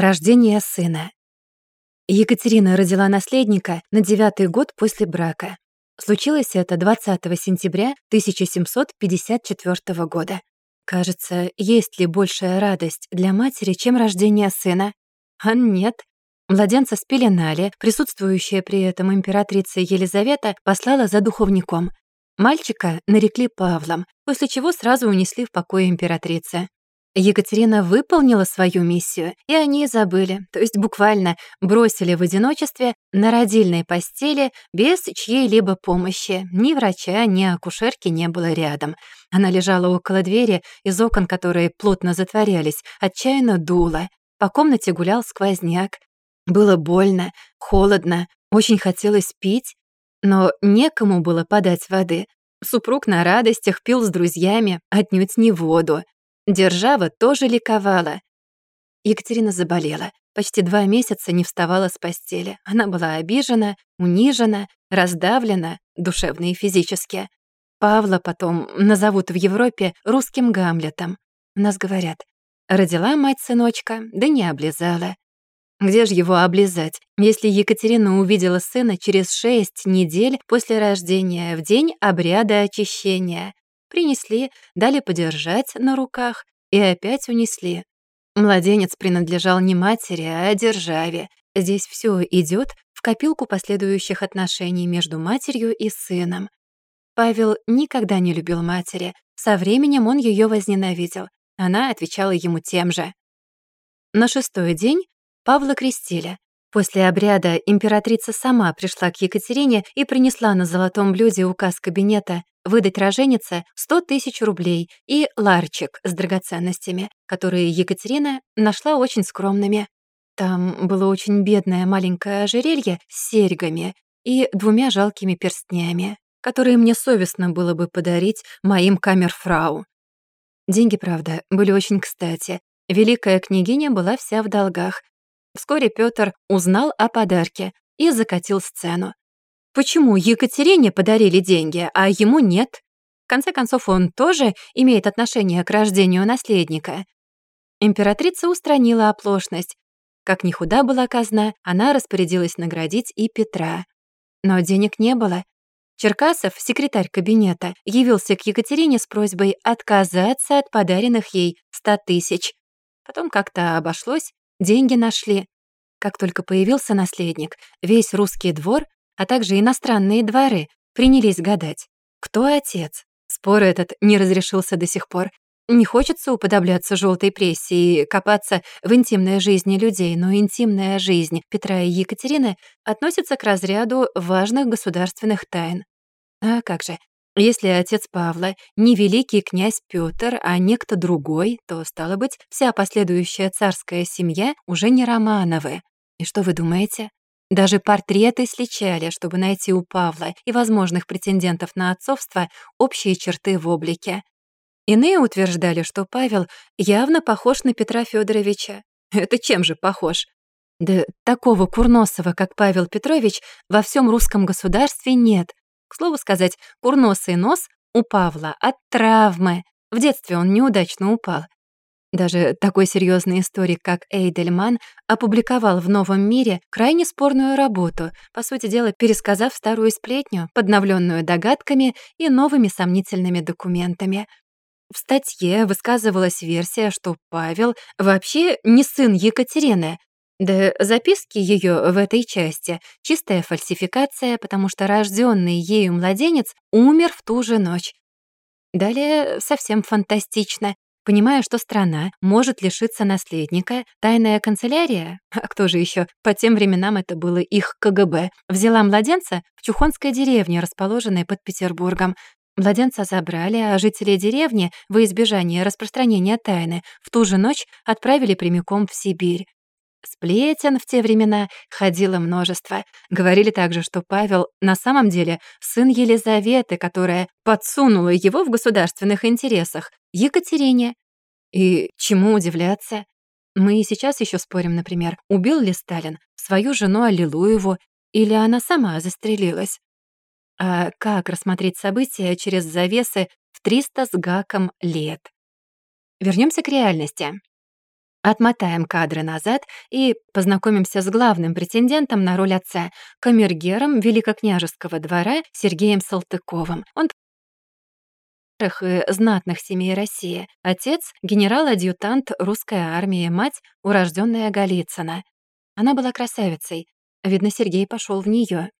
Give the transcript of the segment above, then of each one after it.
Рождение сына. Екатерина родила наследника на девятый год после брака. Случилось это 20 сентября 1754 года. Кажется, есть ли большая радость для матери, чем рождение сына? А нет. Младенца спеленали, присутствующая при этом императрица Елизавета послала за духовником. Мальчика нарекли Павлом, после чего сразу унесли в покой императрицы. Екатерина выполнила свою миссию, и они забыли, то есть буквально бросили в одиночестве на родильной постели без чьей-либо помощи. Ни врача, ни акушерки не было рядом. Она лежала около двери, из окон которые плотно затворялись, отчаянно дула. По комнате гулял сквозняк. Было больно, холодно, очень хотелось пить, но некому было подать воды. Супруг на радостях пил с друзьями, отнюдь не воду. Держава тоже ликовала. Екатерина заболела. Почти два месяца не вставала с постели. Она была обижена, унижена, раздавлена, душевно и физически. Павла потом назовут в Европе русским Гамлетом. Нас говорят, родила мать сыночка, да не облизала. Где же его облизать, если Екатерина увидела сына через шесть недель после рождения, в день обряда очищения? Принесли, дали подержать на руках и опять унесли. Младенец принадлежал не матери, а державе. Здесь все идет в копилку последующих отношений между матерью и сыном. Павел никогда не любил матери. Со временем он ее возненавидел. Она отвечала ему тем же. На шестой день Павла крестили. После обряда императрица сама пришла к Екатерине и принесла на золотом блюде указ кабинета выдать роженице 100 тысяч рублей и ларчик с драгоценностями, которые Екатерина нашла очень скромными. Там было очень бедное маленькое ожерелье с серьгами и двумя жалкими перстнями, которые мне совестно было бы подарить моим камерфрау. Деньги, правда, были очень кстати. Великая княгиня была вся в долгах. Вскоре Пётр узнал о подарке и закатил сцену. Почему Екатерине подарили деньги, а ему нет? В конце концов, он тоже имеет отношение к рождению наследника. Императрица устранила оплошность. Как ни худа была казна, она распорядилась наградить и Петра. Но денег не было. Черкасов, секретарь кабинета, явился к Екатерине с просьбой отказаться от подаренных ей ста тысяч. Потом как-то обошлось, деньги нашли. Как только появился наследник, весь русский двор а также иностранные дворы, принялись гадать, кто отец. Спор этот не разрешился до сих пор. Не хочется уподобляться желтой прессе и копаться в интимной жизни людей, но интимная жизнь Петра и Екатерины относится к разряду важных государственных тайн. А как же, если отец Павла не великий князь Пётр, а некто другой, то, стало быть, вся последующая царская семья уже не Романовы. И что вы думаете? Даже портреты сличали, чтобы найти у Павла и возможных претендентов на отцовство общие черты в облике. Иные утверждали, что Павел явно похож на Петра Федоровича. Это чем же похож? Да такого курносого, как Павел Петрович, во всем русском государстве нет. К слову сказать, курносый нос у Павла от травмы. В детстве он неудачно упал. Даже такой серьезный историк, как Эйдельман, опубликовал в «Новом мире» крайне спорную работу, по сути дела пересказав старую сплетню, подновленную догадками и новыми сомнительными документами. В статье высказывалась версия, что Павел вообще не сын Екатерины, да записки ее в этой части — чистая фальсификация, потому что рожденный ею младенец умер в ту же ночь. Далее совсем фантастично. Понимая, что страна может лишиться наследника, тайная канцелярия, а кто же еще, по тем временам это было их КГБ, взяла младенца в Чухонской деревне, расположенной под Петербургом. Младенца забрали, а жители деревни, во избежание распространения тайны, в ту же ночь отправили прямиком в Сибирь. Сплетен в те времена ходило множество. Говорили также, что Павел на самом деле сын Елизаветы, которая подсунула его в государственных интересах, Екатерине. И чему удивляться? Мы и сейчас еще спорим, например, убил ли Сталин свою жену Аллилуеву или она сама застрелилась. А как рассмотреть события через завесы в 300 с гаком лет? Вернемся к реальности. Отмотаем кадры назад и познакомимся с главным претендентом на роль отца, камергером великокняжеского двора Сергеем Салтыковым. Он и знатных семей России. Отец — генерал-адъютант русской армии, мать — урожденная Голицына. Она была красавицей. Видно, Сергей пошел в нее.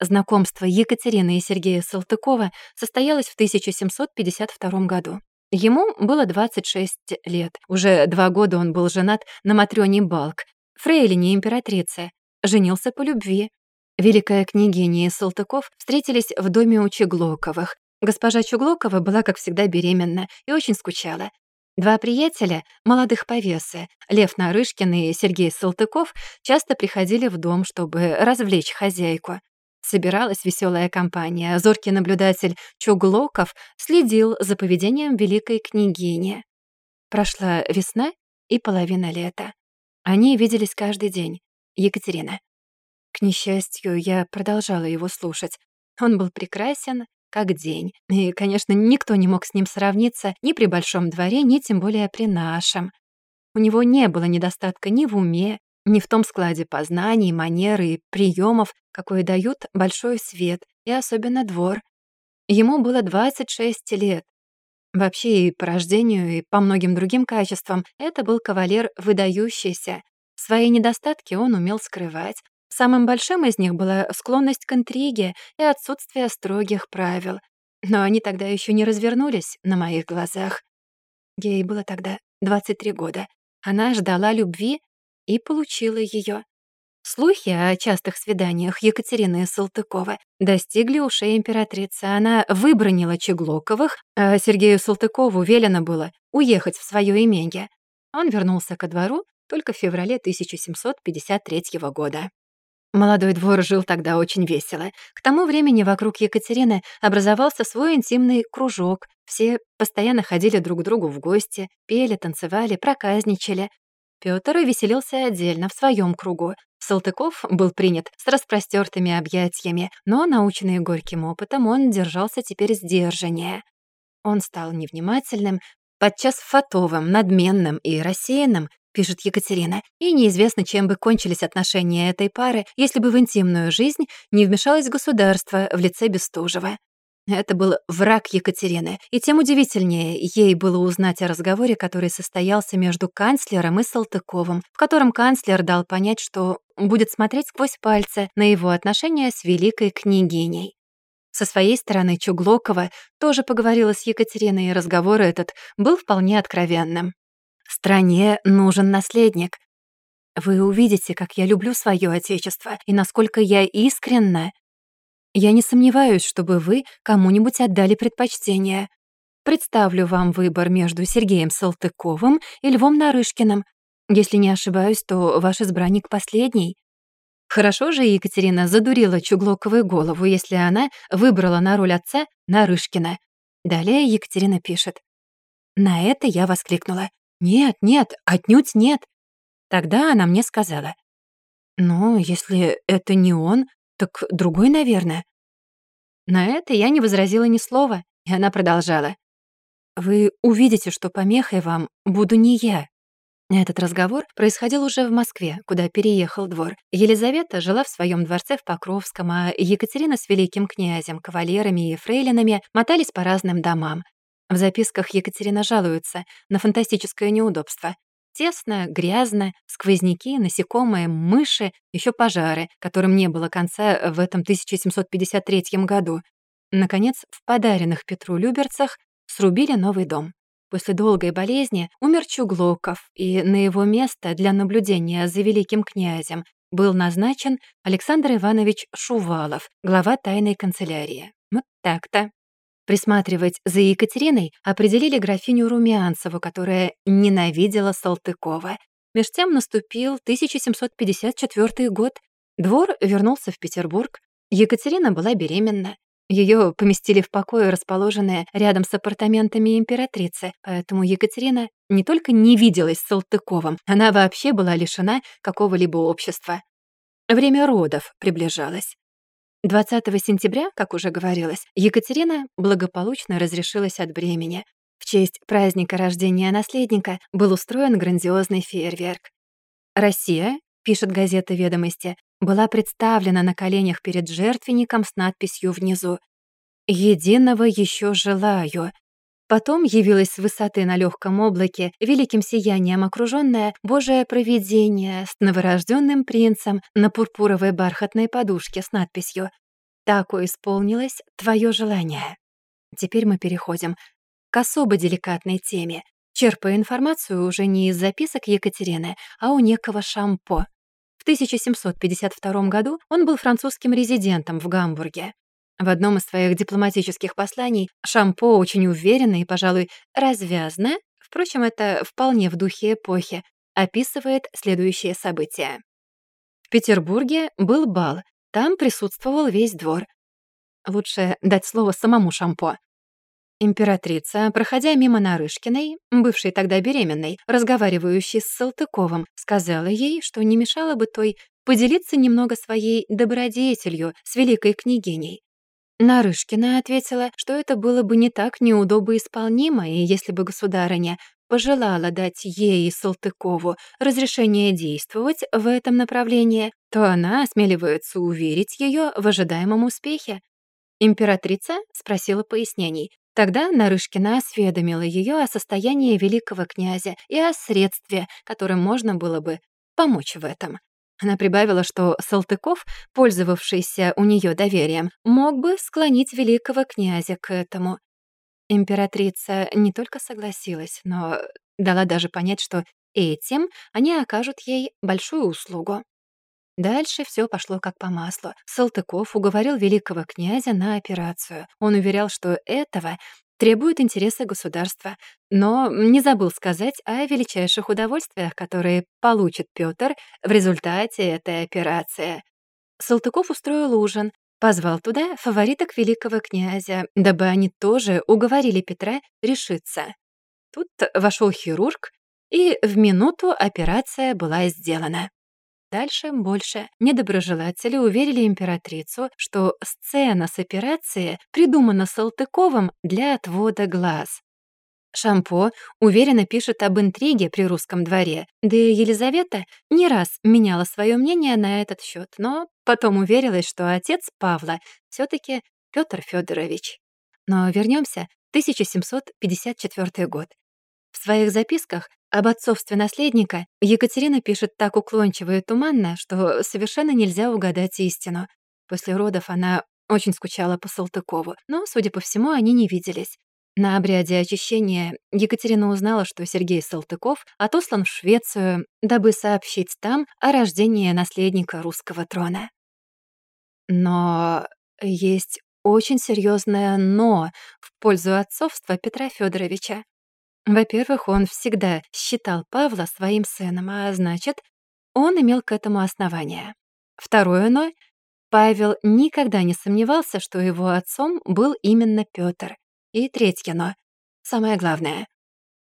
Знакомство Екатерины и Сергея Салтыкова состоялось в 1752 году. Ему было 26 лет. Уже два года он был женат на Матрёне Балк, фрейлине императрицы. Женился по любви. Великая княгиня и Салтыков встретились в доме у Чеглоковых. Госпожа Чуглокова была, как всегда, беременна и очень скучала. Два приятеля, молодых повесы, Лев Нарышкин и Сергей Салтыков, часто приходили в дом, чтобы развлечь хозяйку. Собиралась веселая компания. Зоркий наблюдатель Чуглоков следил за поведением великой княгини. Прошла весна и половина лета. Они виделись каждый день. Екатерина. К несчастью, я продолжала его слушать. Он был прекрасен, как день. И, конечно, никто не мог с ним сравниться ни при большом дворе, ни тем более при нашем. У него не было недостатка ни в уме, ни в том складе познаний, манеры и приемов, какой дают большой свет и особенно двор. Ему было 26 лет. Вообще и по рождению, и по многим другим качествам это был кавалер выдающийся. Свои недостатки он умел скрывать. Самым большим из них была склонность к интриге и отсутствие строгих правил. Но они тогда еще не развернулись на моих глазах. Ей было тогда 23 года. Она ждала любви и получила ее. Слухи о частых свиданиях Екатерины Салтыкова достигли ушей императрицы. Она выбронила Чеглоковых, а Сергею Салтыкову велено было уехать в свое имение. Он вернулся ко двору только в феврале 1753 года. Молодой двор жил тогда очень весело. К тому времени вокруг Екатерины образовался свой интимный кружок. Все постоянно ходили друг к другу в гости, пели, танцевали, проказничали. Пётр веселился отдельно, в своем кругу. Салтыков был принят с распростертыми объятиями, но, наученный горьким опытом, он держался теперь сдержаннее. Он стал невнимательным, подчас фатовым, надменным и рассеянным, пишет Екатерина, и неизвестно, чем бы кончились отношения этой пары, если бы в интимную жизнь не вмешалось государство в лице Бестужева. Это был враг Екатерины, и тем удивительнее ей было узнать о разговоре, который состоялся между канцлером и Салтыковым, в котором канцлер дал понять, что будет смотреть сквозь пальцы на его отношения с великой княгиней. Со своей стороны Чуглокова тоже поговорила с Екатериной, и разговор этот был вполне откровенным. «Стране нужен наследник. Вы увидите, как я люблю свое отечество и насколько я искренна я не сомневаюсь, чтобы вы кому-нибудь отдали предпочтение. Представлю вам выбор между Сергеем Салтыковым и Львом Нарышкиным. Если не ошибаюсь, то ваш избранник последний. Хорошо же Екатерина задурила Чуглоковой голову, если она выбрала на роль отца Нарышкина. Далее Екатерина пишет. На это я воскликнула. «Нет, нет, отнюдь нет». Тогда она мне сказала. «Ну, если это не он, так другой, наверное. На это я не возразила ни слова, и она продолжала. «Вы увидите, что помехой вам буду не я». Этот разговор происходил уже в Москве, куда переехал двор. Елизавета жила в своем дворце в Покровском, а Екатерина с великим князем, кавалерами и фрейлинами мотались по разным домам. В записках Екатерина жалуется на фантастическое неудобство. Тесно, грязно, сквозняки, насекомые, мыши, еще пожары, которым не было конца в этом 1753 году. Наконец, в подаренных Петру Люберцах срубили новый дом. После долгой болезни умер Чуглоков, и на его место для наблюдения за великим князем был назначен Александр Иванович Шувалов, глава тайной канцелярии. Вот так-то. Присматривать за Екатериной определили графиню Румянцеву, которая ненавидела Салтыкова. Меж тем наступил 1754 год. Двор вернулся в Петербург. Екатерина была беременна. Ее поместили в покое, расположенное рядом с апартаментами императрицы, поэтому Екатерина не только не виделась с Салтыковым, она вообще была лишена какого-либо общества. Время родов приближалось. 20 сентября, как уже говорилось, Екатерина благополучно разрешилась от бремени. В честь праздника рождения наследника был устроен грандиозный фейерверк. Россия, пишет газета «Ведомости», была представлена на коленях перед жертвенником с надписью внизу «Единого еще желаю». Потом явилась с высоты на легком облаке, великим сиянием окружённое Божие провидение с новорожденным принцем на пурпуровой бархатной подушке с надписью «Тако исполнилось твое желание». Теперь мы переходим к особо деликатной теме, черпая информацию уже не из записок Екатерины, а у некого Шампо. В 1752 году он был французским резидентом в Гамбурге. В одном из своих дипломатических посланий Шампо очень уверенно и, пожалуй, развязно, впрочем, это вполне в духе эпохи, описывает следующие события. В Петербурге был бал, там присутствовал весь двор. Лучше дать слово самому Шампо. Императрица, проходя мимо Нарышкиной, бывшей тогда беременной, разговаривающей с Салтыковым, сказала ей, что не мешало бы той поделиться немного своей добродетелью с великой княгиней. Нарышкина ответила, что это было бы не так неудобно исполнимо, и если бы государыня пожелала дать ей и Салтыкову разрешение действовать в этом направлении, то она осмеливается уверить ее в ожидаемом успехе. Императрица спросила пояснений. Тогда Нарышкина осведомила ее о состоянии великого князя и о средстве, которым можно было бы помочь в этом. Она прибавила, что Салтыков, пользовавшийся у нее доверием, мог бы склонить великого князя к этому. Императрица не только согласилась, но дала даже понять, что этим они окажут ей большую услугу. Дальше все пошло как по маслу. Салтыков уговорил великого князя на операцию. Он уверял, что этого требует интереса государства, но не забыл сказать о величайших удовольствиях, которые получит Пётр в результате этой операции. Салтыков устроил ужин, позвал туда фавориток великого князя, дабы они тоже уговорили Петра решиться. Тут вошел хирург, и в минуту операция была сделана. Дальше больше. Недоброжелатели уверили императрицу, что сцена с операцией придумана Салтыковым для отвода глаз. Шампо уверенно пишет об интриге при русском дворе, да и Елизавета не раз меняла свое мнение на этот счет, но потом уверилась, что отец Павла все таки Петр Федорович. Но вернемся в 1754 год. В своих записках об отцовстве наследника Екатерина пишет так уклончиво и туманно, что совершенно нельзя угадать истину. После родов она очень скучала по Салтыкову, но, судя по всему, они не виделись. На обряде очищения Екатерина узнала, что Сергей Салтыков отослан в Швецию, дабы сообщить там о рождении наследника русского трона. Но есть очень серьезное «но» в пользу отцовства Петра Федоровича. Во-первых, он всегда считал Павла своим сыном, а значит, он имел к этому основание. Второе «но» — Павел никогда не сомневался, что его отцом был именно Пётр. И третье «но» — самое главное.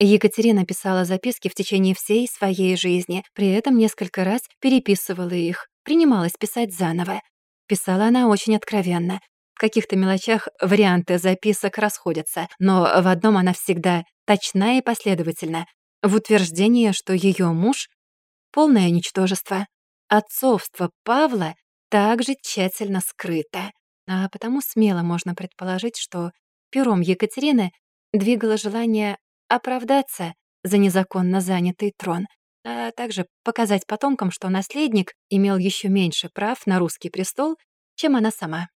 Екатерина писала записки в течение всей своей жизни, при этом несколько раз переписывала их, принималась писать заново. Писала она очень откровенно. В каких-то мелочах варианты записок расходятся, но в одном она всегда точна и последовательна в утверждении, что ее муж — полное ничтожество. Отцовство Павла также тщательно скрыто, а потому смело можно предположить, что пером Екатерины двигало желание оправдаться за незаконно занятый трон, а также показать потомкам, что наследник имел еще меньше прав на русский престол, чем она сама.